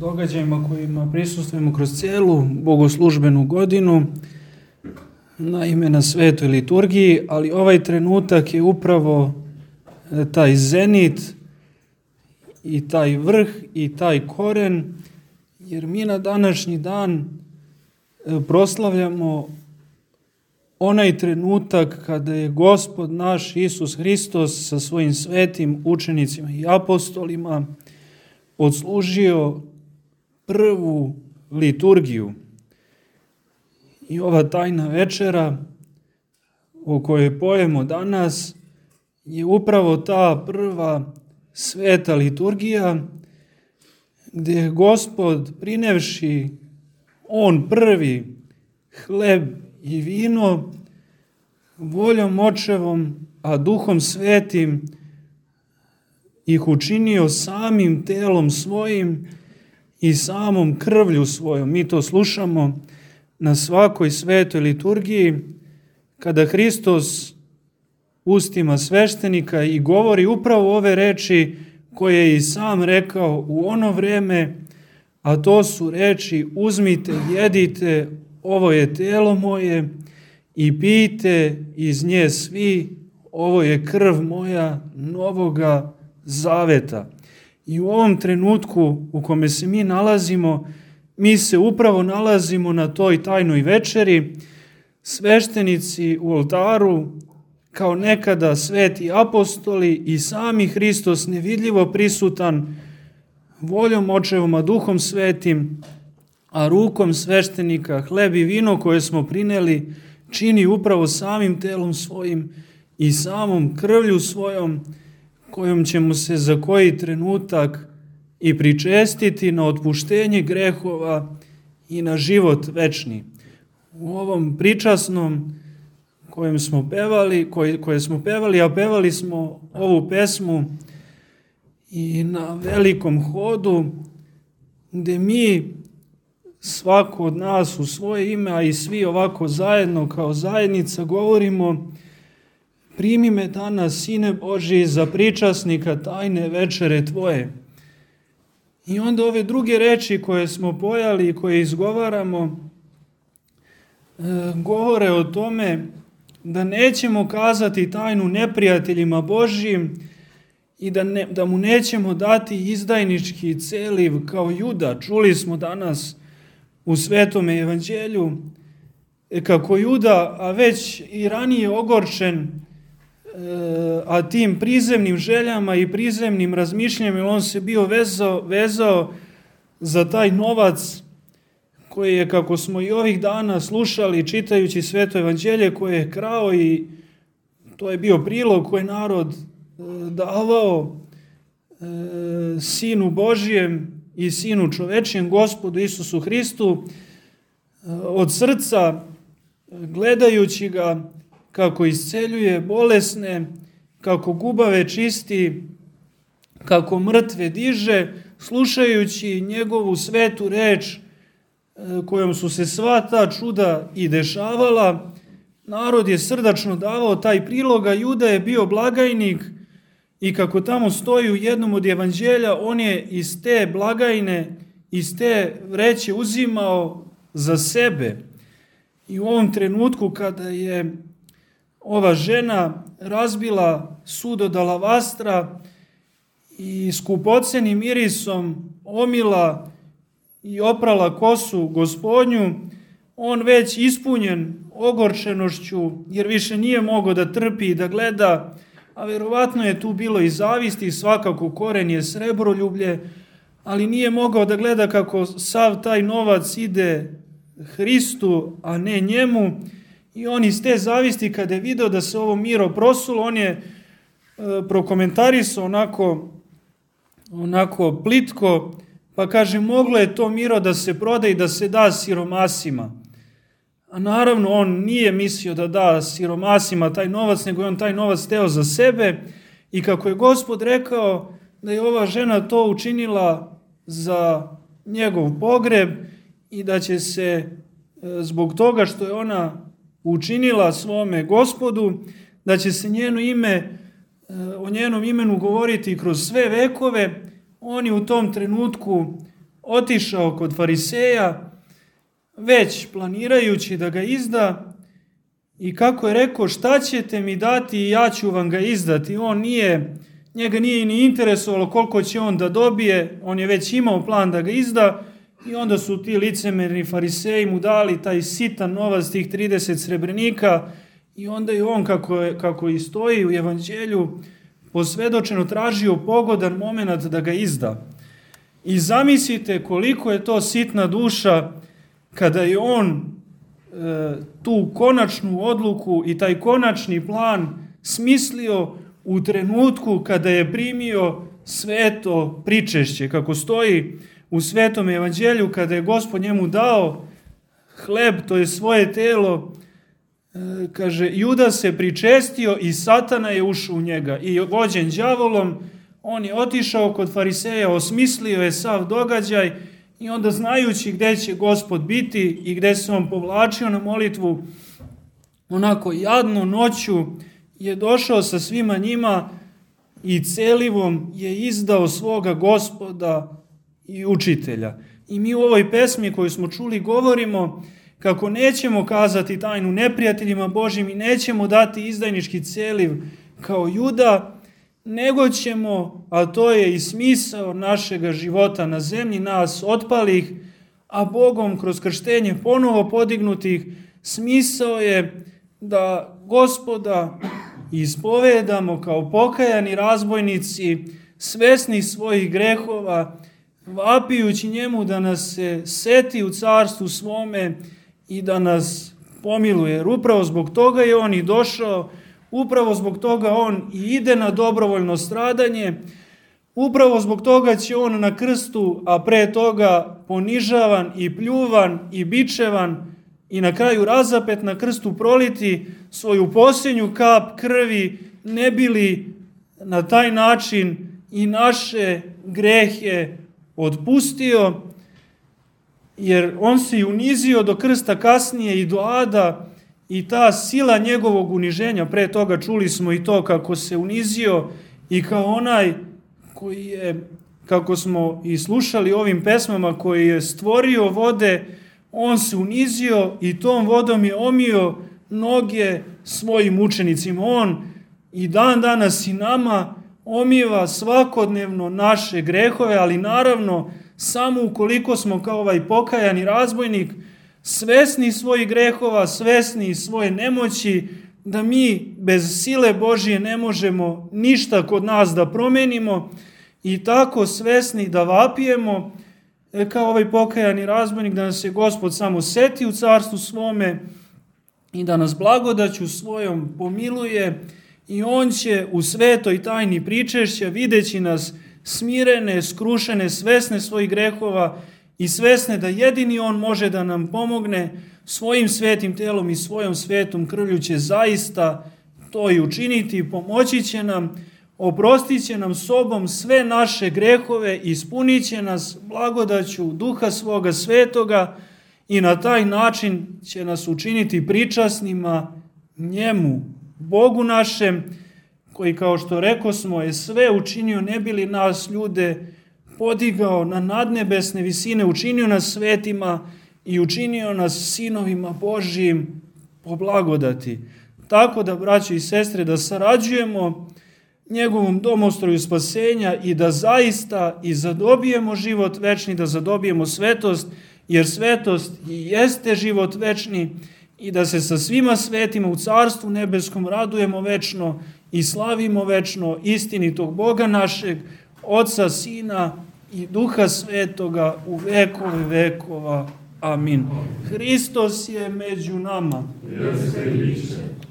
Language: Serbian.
događajima kojima prisustujemo kroz cijelu bogoslužbenu godinu, naime na svetoj liturgiji, ali ovaj trenutak je upravo e, taj zenit i taj vrh i taj koren, jer mi na današnji dan e, proslavljamo onaj trenutak kada je gospod naš Isus Hristos sa svojim svetim učenicima i apostolima odslužio prvu liturgiju. I ova tajna večera o kojoj pojemo danas je upravo ta prva sveta liturgija gdje je gospod prinevši on prvi hleb i vino voljom očevom, a duhom svetim ih učinio samim telom svojim i samom krvlju svojom. Mi to slušamo na svakoj svetoj liturgiji kada Hristos ustima sveštenika i govori upravo ove reči koje je i sam rekao u ono vreme, a to su reči uzmite, jedite, ovo je telo moje i pijte iz nje svi, ovo je krv moja novoga zaveta. I u ovom trenutku u kome se mi nalazimo, mi se upravo nalazimo na toj tajnoj večeri, sveštenici u oltaru, kao nekada sveti apostoli i sami Hristos nevidljivo prisutan voljom očevom, a duhom svetim, a rukom sveštenika hleb i vino koje smo prineli čini upravo samim telom svojim i samom krvlju svojom kojom ćemo se za koji trenutak i pričestiti na otpuštenje grehova i na život večni. U ovom pričasnom kojem smo pevali, koje, koje smo pevali, a pevali smo ovu pesmu i na velikom hodu gde mi svako od nas u svoje ime, a i svi ovako zajedno kao zajednica govorimo primi me danas, sine Boži, za pričasnika tajne večere Tvoje. I onda ove druge reči koje smo pojali i koje izgovaramo, e, govore o tome da nećemo kazati tajnu neprijateljima Božijim i da, ne, da mu nećemo dati izdajnički celiv kao juda. Čuli smo danas u Svetome evanđelju e, kako juda, a već i ranije ogorčen, a tim prizemnim željama i prizemnim razmišljanjima on se bio vezao, vezao za taj novac koji je, kako smo i ovih dana slušali čitajući sveto evanđelje, koje je krao i to je bio prilog koji narod e, davao e, Sinu Božijem i Sinu čovečijem, gospodu Isusu Hristu, e, od srca gledajući ga kako isceljuje bolesne, kako gubave čisti, kako mrtve diže, slušajući njegovu svetu reč e, kojom su se sva ta čuda i dešavala, narod je srdačno davao taj prilog, a Juda je bio blagajnik i kako tamo stoji u jednom od evanđelja, on je iz te blagajne, iz te vreće uzimao za sebe. I u ovom trenutku kada je ova žena razbila sud od alavastra i skupocenim mirisom omila i oprala kosu gospodnju, on već ispunjen ogorčenošću, jer više nije mogao da trpi i da gleda, a verovatno je tu bilo i zavisti, svakako koren je srebroljublje, ali nije mogao da gleda kako sav taj novac ide Hristu, a ne njemu, I on iz te zavisti kada je video da se ovo miro prosulo, on je e, prokomentarisao onako, onako plitko, pa kaže moglo je to miro da se proda i da se da siromasima. A naravno on nije mislio da da siromasima taj novac, nego je on taj novac teo za sebe i kako je gospod rekao da je ova žena to učinila za njegov pogreb i da će se e, zbog toga što je ona učinila svome gospodu, da će se njeno ime, e, o njenom imenu govoriti kroz sve vekove, on je u tom trenutku otišao kod fariseja, već planirajući da ga izda, i kako je rekao, šta ćete mi dati i ja ću vam ga izdati. On nije, njega nije ni interesovalo koliko će on da dobije, on je već imao plan da ga izda, i onda su ti licemerni fariseji mu dali taj sitan novac, tih 30 srebrenika, i onda je on, kako, je, kako i stoji u evanđelju, posvedočeno tražio pogodan moment da ga izda. I zamislite koliko je to sitna duša kada je on e, tu konačnu odluku i taj konačni plan smislio u trenutku kada je primio sveto pričešće, kako stoji u svetom evanđelju, kada je gospod njemu dao hleb, to je svoje telo, e, kaže, Juda se pričestio i satana je ušao u njega. I vođen đavolom, on je otišao kod fariseja, osmislio je sav događaj i onda znajući gde će gospod biti i gde se on povlačio na molitvu, onako jadno noću je došao sa svima njima i celivom je izdao svoga gospoda i učitelja. I mi u ovoj pesmi koju smo čuli govorimo kako nećemo kazati tajnu neprijateljima Božim i nećemo dati izdajnički celiv kao juda, nego ćemo, a to je i smisao našega života na zemlji, nas otpalih, a Bogom kroz krštenje ponovo podignutih, smisao je da gospoda ispovedamo kao pokajani razbojnici, svesni svojih grehova, vapijući njemu da nas se seti u carstvu svome i da nas pomiluje. Jer upravo zbog toga je on i došao Upravo zbog toga on i ide na dobrovoljno stradanje, upravo zbog toga će on na krstu, a pre toga ponižavan i pljuvan i bičevan i na kraju razapet na krstu proliti svoju posljednju kap krvi, ne bili na taj način i naše grehe odpustio, jer on se unizio do krsta kasnije i do ada, i ta sila njegovog uniženja, pre toga čuli smo i to kako se unizio i kao onaj koji je, kako smo i slušali ovim pesmama, koji je stvorio vode, on se unizio i tom vodom je omio noge svojim učenicima. On i dan danas i nama omiva svakodnevno naše grehove, ali naravno samo ukoliko smo kao ovaj pokajani razbojnik, svesni svojih grehova, svesni svoje nemoći, da mi bez sile Božije ne možemo ništa kod nas da promenimo i tako svesni da vapijemo e, kao ovaj pokajani razbojnik, da nas je Gospod samo seti u carstvu svome i da nas blagodaću svojom pomiluje i On će u svetoj tajni pričešća videći nas smirene, skrušene, svesne svojih grehova i svesne da jedini On može da nam pomogne svojim svetim telom i svojom svetom krvlju će zaista to i učiniti. I pomoći će nam, oprostit će nam sobom sve naše grehove, ispunit će nas blagodaću duha svoga svetoga i na taj način će nas učiniti pričasnima njemu, Bogu našem, koji kao što reko smo je sve učinio ne bili nas ljude podigao na nadnebesne visine, učinio nas svetima i učinio nas sinovima Božijim po blagodati. Tako da, braće i sestre, da sarađujemo njegovom domostroju spasenja i da zaista i zadobijemo život večni, da zadobijemo svetost, jer svetost i jeste život večni i da se sa svima svetima u Carstvu nebeskom radujemo večno i slavimo večno istinitog Boga našeg, Oca, Sina i Duha Svetoga u vekove vekova. Amin. Hristos je među nama. Jeste